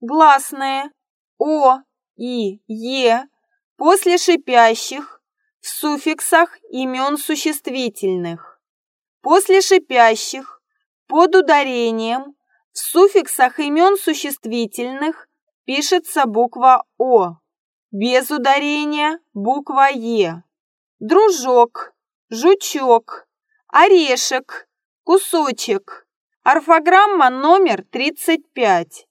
Гласные О и Е после шипящих в суффиксах имен существительных. После шипящих под ударением в суффиксах имен существительных пишется буква О. Без ударения буква Е. Дружок, жучок, орешек, кусочек. Орфограмма номер 35.